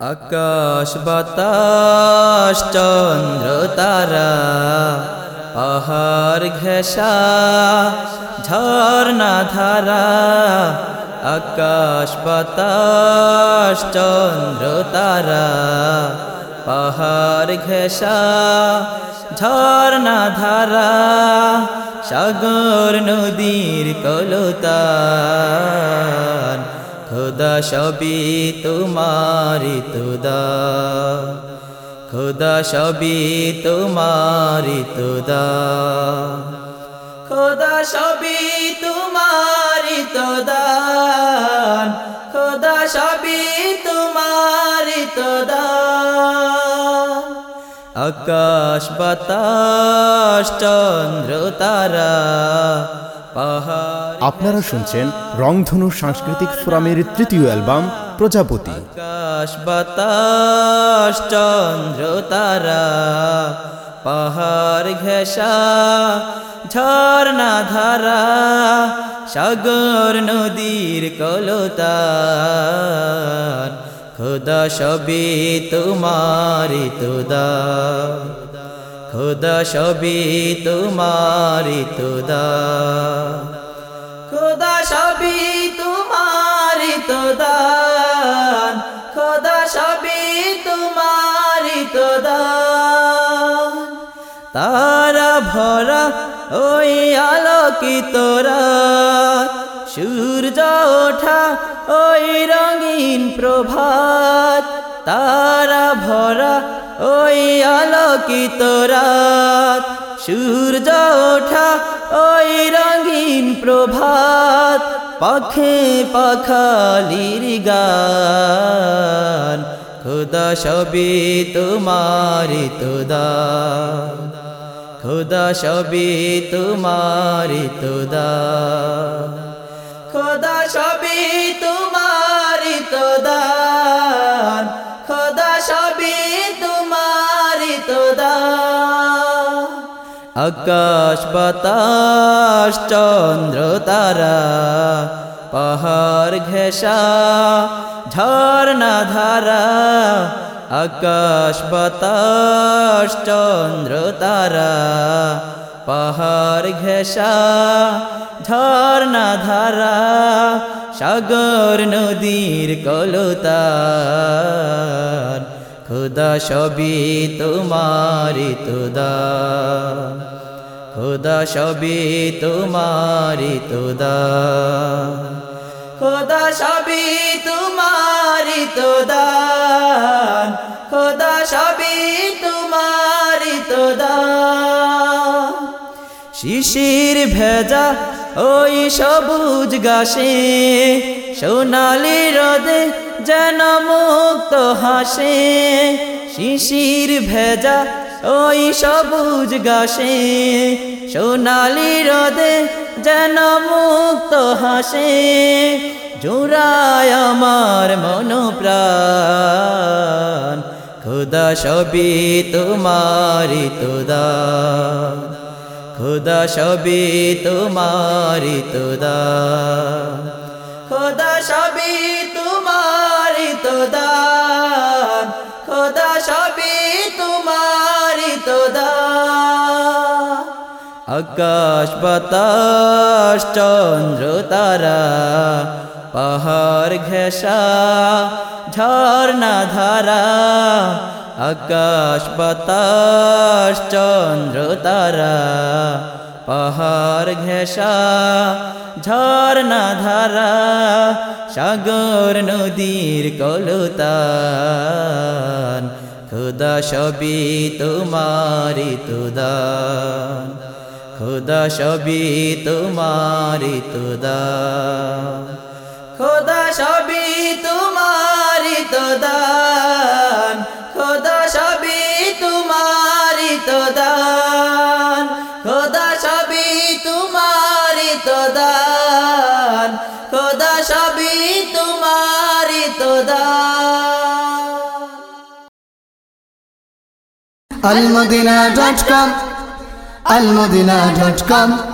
আকাশ বাতাস, চন্দ্র তারা, পাহাড় ঘেষা, ঝর্ণা ধারা, আকাশ বাতাস, চন্দ্র তারা, পাহাড় ঘেষা, ঝর্ণা ধারা, সাগর নদীর কলতান খোদা সবই তোমারি তুদা। খোদা সবই তোমারি তুদা। খোদা সবই তোমারি তোদান খোদা সবই তোমারি তোদান আকাশ, বাতাস, চন্দ্র, তারা আপনারা শুনছেন রংধনু সাংস্কৃতিক ফোরামের তৃতীয় অ্যালবাম, প্রজাপতি। চন্দ্র তারা, পাহাড় ঘেষা, ঝর্ণা ধারা, সাগর নদীর কলতান। খোদা সবই তোমারি, তুদা। খোদা সবই তোমারি, তুদা। তোদান তারা ভরা ওই আলোকিত রাত। সূর্য ওঠা ওই রঙিন প্রভাত। তারা ভরা ওই আলোকিত রাত। সূর্য ওঠা ওই রঙিন প্রভাত। পাখে পাখালির গান খুদা সবই তোমারি তোদা। খুদা সবই তোমারি তোদা। খোদা সবই তোমারি তোদান খোদা সবই তোমারি তোদান আকাশ, বাতাস, চন্দ্র, তারা পাহাড় ঘেষা, ঝর্ণা ধারা, আকাশ বাতাস, চন্দ্র তারা। পাহাড় ঘেষা, ঝর্ণা ধারা, সাগর নদীর কলতান। খুদা সবই তোমারি তুদা খুদা সবই তোমারি তুদা। খোদা সবই তোমারি তোদা। খোদা সবই তোমারি তোদা। শিশির ভেজা ওই সবুজ গাছে, সোনালি রদে যেন মুক্ত হাসে। শিশির ভেজা ওই সবুজ গাছে সোনালি রদে যেন মুক্ত হাসে, জোড়ায় আমার মন প্রাণ খুদা সবই তোমারি তোদা খুদা সবই তোমারি তোদা আকাশ বাতাস, চন্দ্র তারা, পাহাড় ঘেষা, ঝর্ণা ধারা, আকাশ বাতাস, চন্দ্র তারা, পাহাড় ঘেষা, ঝর্ণা ধারা, সাগর নদীর কলতান, খুদা সবই তোমারি তুদান খুদা সবই তোমারি তুদান খোদা সবই তোমারি তোদান খোদা সবই তোমারি তোদান খোদা সবই তোমারি তোদান খোদা সবই তোমারি তোদান almadina.com almudina.com